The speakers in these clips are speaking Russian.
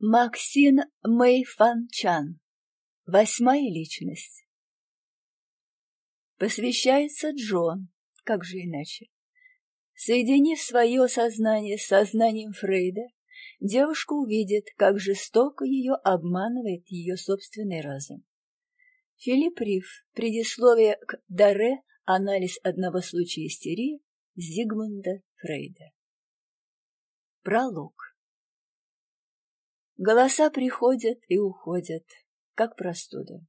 Максин Мэй Фан Чан. Восьмая личность. Посвящается Джон, как же иначе. Соединив свое сознание с сознанием Фрейда, девушка увидит, как жестоко ее обманывает ее собственный разум. Филипп Риф. Предисловие к Даре. Анализ одного случая истерии Зигмунда Фрейда. Пролог. Голоса приходят и уходят, как простуда,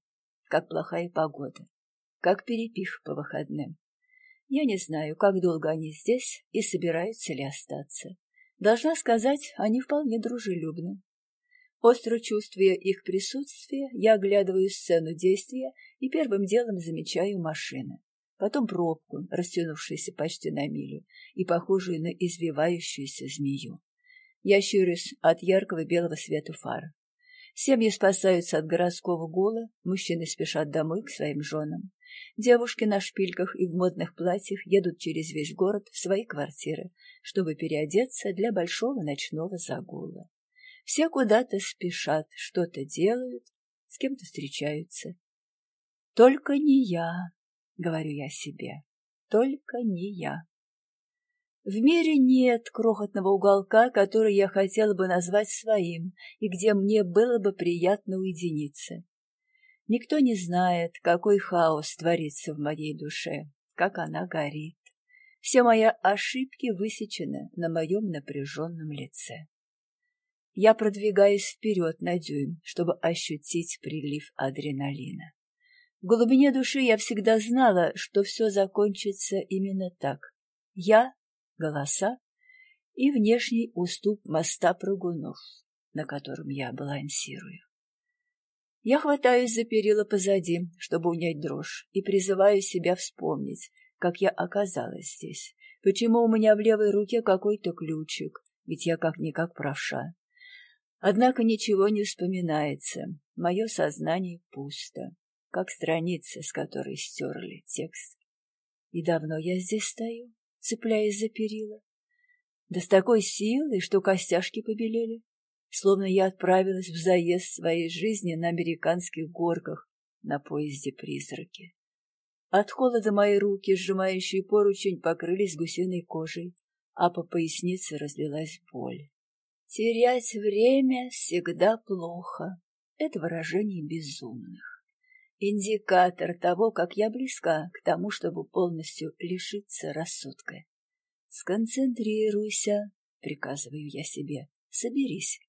как плохая погода, как перепих по выходным. Я не знаю, как долго они здесь и собираются ли остаться. Должна сказать, они вполне дружелюбны. Остро чувствуя их присутствие, я оглядываю сцену действия и первым делом замечаю машины. Потом пробку, растянувшуюся почти на милю и похожую на извивающуюся змею. Я щурюсь от яркого белого света фар. Семьи спасаются от городского гула, мужчины спешат домой к своим женам. Девушки на шпильках и в модных платьях едут через весь город в свои квартиры, чтобы переодеться для большого ночного загула. Все куда-то спешат, что-то делают, с кем-то встречаются. Только не я, говорю я себе, только не я. В мире нет крохотного уголка, который я хотела бы назвать своим и где мне было бы приятно уединиться. Никто не знает, какой хаос творится в моей душе, как она горит. Все мои ошибки высечены на моем напряженном лице. Я продвигаюсь вперед на дюйм, чтобы ощутить прилив адреналина. В глубине души я всегда знала, что все закончится именно так. Я голоса и внешний уступ моста прыгунов, на котором я балансирую. Я хватаюсь за перила позади, чтобы унять дрожь, и призываю себя вспомнить, как я оказалась здесь, почему у меня в левой руке какой-то ключик, ведь я как-никак правша. Однако ничего не вспоминается, мое сознание пусто, как страница, с которой стерли текст. И давно я здесь стою? Цепляясь за перила. Да с такой силой, что костяшки побелели, словно я отправилась в заезд своей жизни на американских горках на поезде «Призраки». От холода мои руки, сжимающие поручень, покрылись гусиной кожей, а по пояснице разлилась боль. Терять время всегда плохо. Это выражение безумных индикатор того, как я близка к тому, чтобы полностью лишиться рассудка. «Сконцентрируйся», — приказываю я себе, — «соберись».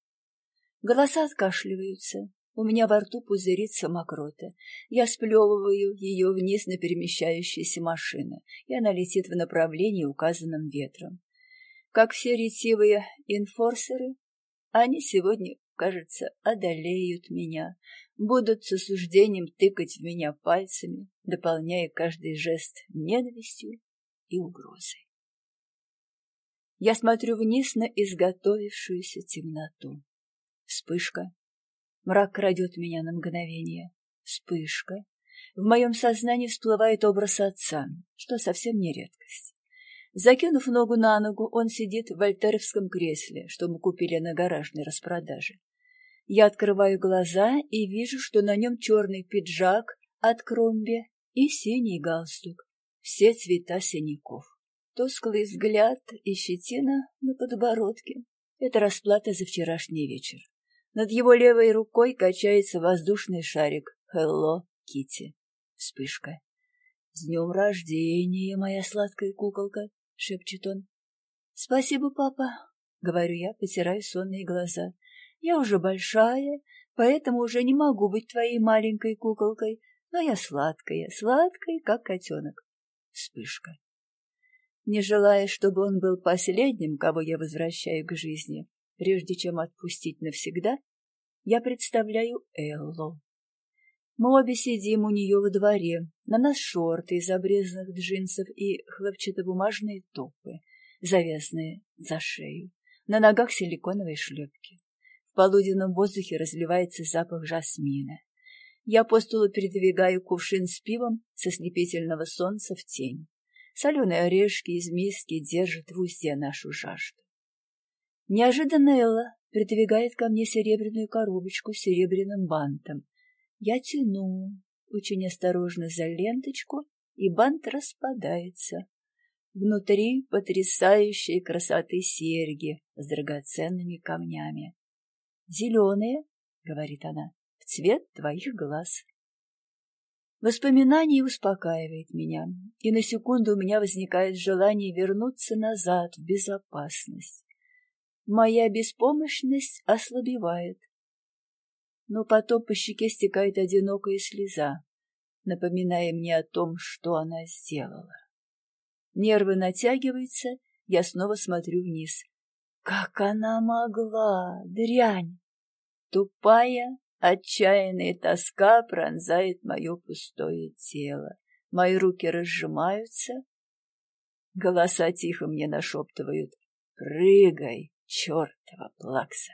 Голоса откашливаются, у меня во рту пузырится мокрота. Я сплевываю ее вниз на перемещающиеся машины, и она летит в направлении, указанном ветром. Как все ретивые инфорсеры, они сегодня, кажется, одолеют меня, будут с осуждением тыкать в меня пальцами, дополняя каждый жест ненавистью и угрозой. Я смотрю вниз на изготовившуюся темноту. Вспышка. Мрак крадет меня на мгновение. Вспышка. В моем сознании всплывает образ отца, что совсем не редкость. Закинув ногу на ногу, он сидит в вольтеровском кресле, что мы купили на гаражной распродаже. Я открываю глаза и вижу, что на нем черный пиджак от кромби и синий галстук. Все цвета синяков. Тусклый взгляд и щетина на подбородке. Это расплата за вчерашний вечер. Над его левой рукой качается воздушный шарик. «Хелло, Китти!» Вспышка. «С днем рождения, моя сладкая куколка!» — шепчет он. «Спасибо, папа!» — говорю я, потираю сонные глаза. Я уже большая, поэтому уже не могу быть твоей маленькой куколкой, но я сладкая, сладкая, как котенок. Вспышка. Не желая, чтобы он был последним, кого я возвращаю к жизни, прежде чем отпустить навсегда, я представляю Эллу. Мы обе сидим у нее во дворе, на нас шорты из обрезанных джинсов и хлопчатобумажные топы, завязанные за шею, на ногах силиконовые шлепки. В полуденном воздухе разливается запах жасмина. Я по стулу передвигаю кувшин с пивом со слепительного солнца в тень. Соленые орешки из миски держат в узде нашу жажду. Неожиданно Элла придвигает ко мне серебряную коробочку с серебряным бантом. Я тяну очень осторожно за ленточку, и бант распадается. Внутри потрясающие красоты серьги с драгоценными камнями. «Зеленые», — говорит она, — «в цвет твоих глаз». Воспоминание успокаивает меня, и на секунду у меня возникает желание вернуться назад в безопасность. Моя беспомощность ослабевает. Но потом по щеке стекает одинокая слеза, напоминая мне о том, что она сделала. Нервы натягиваются, я снова смотрю вниз. Как она могла, дрянь! Тупая, отчаянная тоска пронзает мое пустое тело. Мои руки разжимаются. Голоса тихо мне нашептывают. Прыгай, чертова плакса!